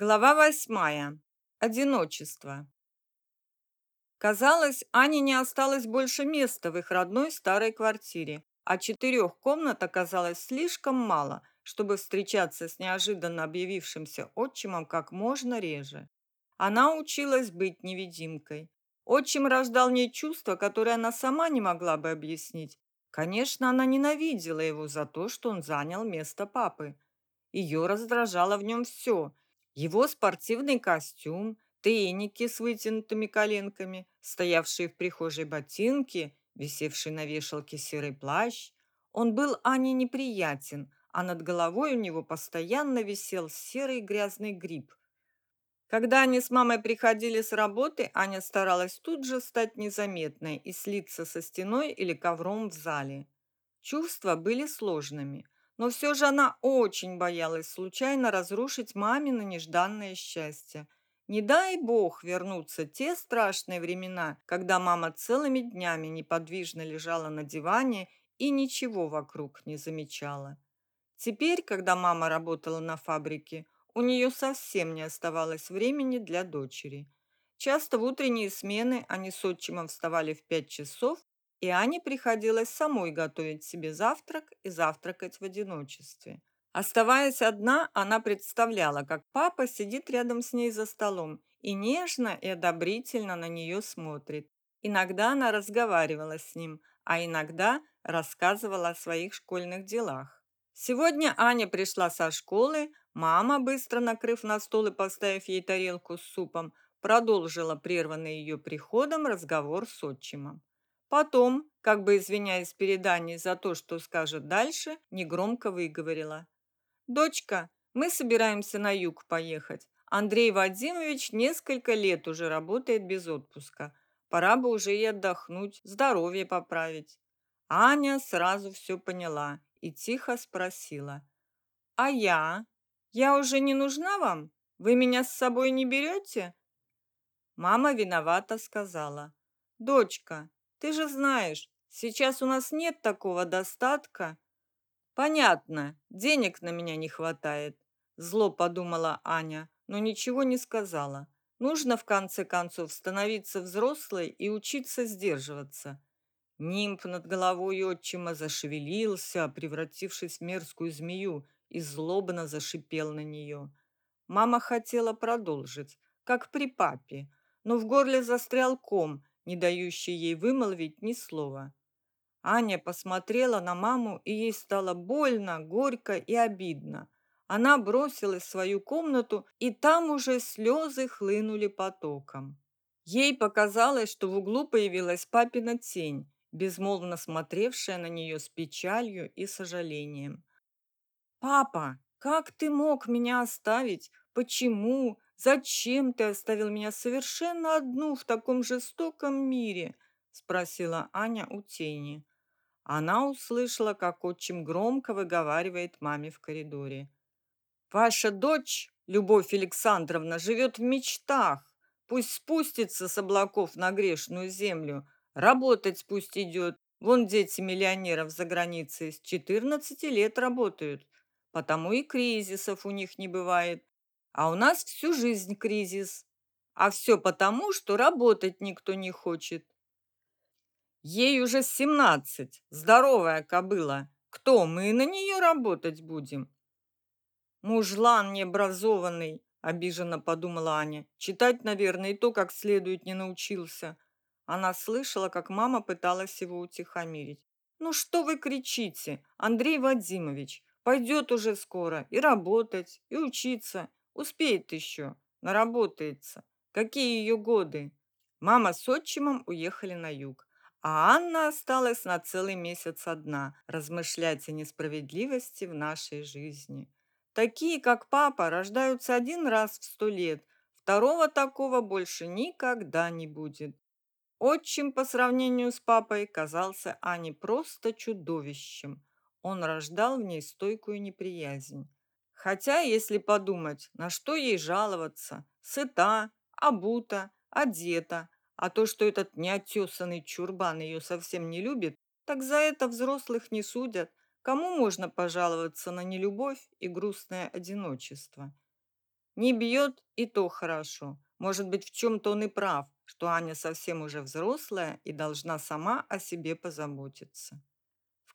Глава восьмая. Одиночество. Казалось, Ане не осталось больше места в их родной старой квартире, а четырех комнат оказалось слишком мало, чтобы встречаться с неожиданно объявившимся отчимом как можно реже. Она училась быть невидимкой. Отчим рождал в ней чувство, которое она сама не могла бы объяснить. Конечно, она ненавидела его за то, что он занял место папы. Ее раздражало в нем все – его спортивный костюм, тенники с вытянутыми коленками, стоявшие в прихожей ботинки, висевший на вешалке серый плащ. Он был Ане неприятен, а над головой у него постоянно висел серый грязный гриб. Когда они с мамой приходили с работы, Аня старалась тут же стать незаметной и слиться со стеной или ковром в зале. Чувства были сложными – но все же она очень боялась случайно разрушить мамино нежданное счастье. Не дай бог вернуться те страшные времена, когда мама целыми днями неподвижно лежала на диване и ничего вокруг не замечала. Теперь, когда мама работала на фабрике, у нее совсем не оставалось времени для дочери. Часто в утренние смены они с отчимом вставали в пять часов и Ане приходилось самой готовить себе завтрак и завтракать в одиночестве. Оставаясь одна, она представляла, как папа сидит рядом с ней за столом и нежно и одобрительно на нее смотрит. Иногда она разговаривала с ним, а иногда рассказывала о своих школьных делах. Сегодня Аня пришла со школы, мама, быстро накрыв на стол и поставив ей тарелку с супом, продолжила прерванный ее приходом разговор с отчимом. Потом, как бы извиняясь перед Аней за то, что скажет дальше, негромко выговорила. «Дочка, мы собираемся на юг поехать. Андрей Вадимович несколько лет уже работает без отпуска. Пора бы уже и отдохнуть, здоровье поправить». Аня сразу все поняла и тихо спросила. «А я? Я уже не нужна вам? Вы меня с собой не берете?» Мама виновата сказала. «Дочка, ты же знаешь, сейчас у нас нет такого достатка. Понятно, денег на меня не хватает, зло подумала Аня, но ничего не сказала. Нужно в конце концов становиться взрослой и учиться сдерживаться. Нимб над головой отчима зашевелился, превратившись в мерзкую змею, и злобно зашипел на нее. Мама хотела продолжить, как при папе, но в горле застрял ком, не дающий ей вымолвить ни слова. Аня посмотрела на маму, и ей стало больно, горько и обидно. Она бросилась в свою комнату, и там уже слезы хлынули потоком. Ей показалось, что в углу появилась папина тень, безмолвно смотревшая на нее с печалью и сожалением. «Папа, как ты мог меня оставить? Почему? «Зачем ты оставил меня совершенно одну в таком жестоком мире?» – спросила Аня у тени. Она услышала, как отчим громко выговаривает маме в коридоре. «Ваша дочь, Любовь Александровна, живет в мечтах. Пусть спустится с облаков на грешную землю. Работать пусть идет. Вон дети миллионеров за границей с 14 лет работают. Потому и кризисов у них не бывает. А у нас всю жизнь кризис. А все потому, что работать никто не хочет. Ей уже семнадцать, здоровая кобыла. Кто мы на нее работать будем? Мужлан необразованный, обиженно подумала Аня. Читать, наверное, и то, как следует, не научился. Она слышала, как мама пыталась его утихомирить. «Ну что вы кричите, Андрей Вадимович? Пойдет уже скоро и работать, и учиться, Успеет еще, наработается. Какие ее годы? Мама с отчимом уехали на юг, а Анна осталась на целый месяц одна, размышлять о несправедливости в нашей жизни. Такие, как папа, рождаются один раз в сто лет, второго такого больше никогда не будет. Отчим по сравнению с папой казался Ане просто чудовищем. Он рождал в ней стойкую неприязнь. Хотя, если подумать, на что ей жаловаться? Сыта, обута, одета. А то, что этот неотесанный чурбан ее совсем не любит, так за это взрослых не судят. Кому можно пожаловаться на нелюбовь и грустное одиночество? Не бьет и то хорошо. Может быть, в чем-то он и прав, что Аня совсем уже взрослая и должна сама о себе позаботиться.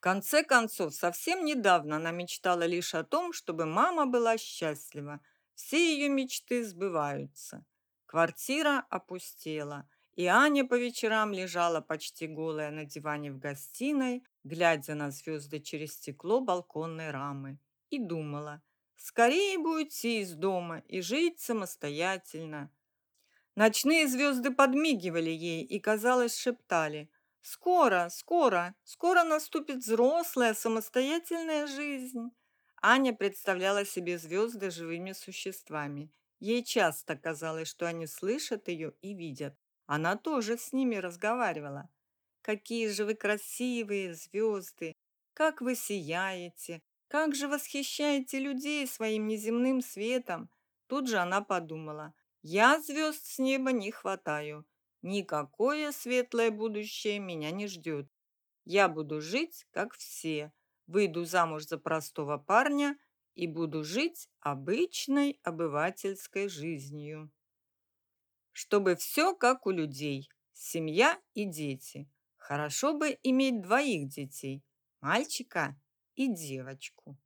Конце концов, совсем недавно она мечтала лишь о том, чтобы мама была счастлива. Все ее мечты сбываются. Квартира опустела, и Аня по вечерам лежала почти голая на диване в гостиной, глядя на звезды через стекло балконной рамы, и думала, скорее бы уйти из дома и жить самостоятельно. Ночные звезды подмигивали ей и, казалось, шептали «Скоро, скоро, скоро наступит взрослая самостоятельная жизнь». Аня представляла себе звезды живыми существами. Ей часто казалось, что они слышат ее и видят. Она тоже с ними разговаривала. «Какие же вы красивые звезды! Как вы сияете! Как же восхищаете людей своим неземным светом!» Тут же она подумала – я звезд с неба не хватаю. Никакое светлое будущее меня не ждет. Я буду жить, как все. Выйду замуж за простого парня и буду жить обычной обывательской жизнью. Чтобы все как у людей. Семья и дети. Хорошо бы иметь двоих детей. Мальчика и девочку.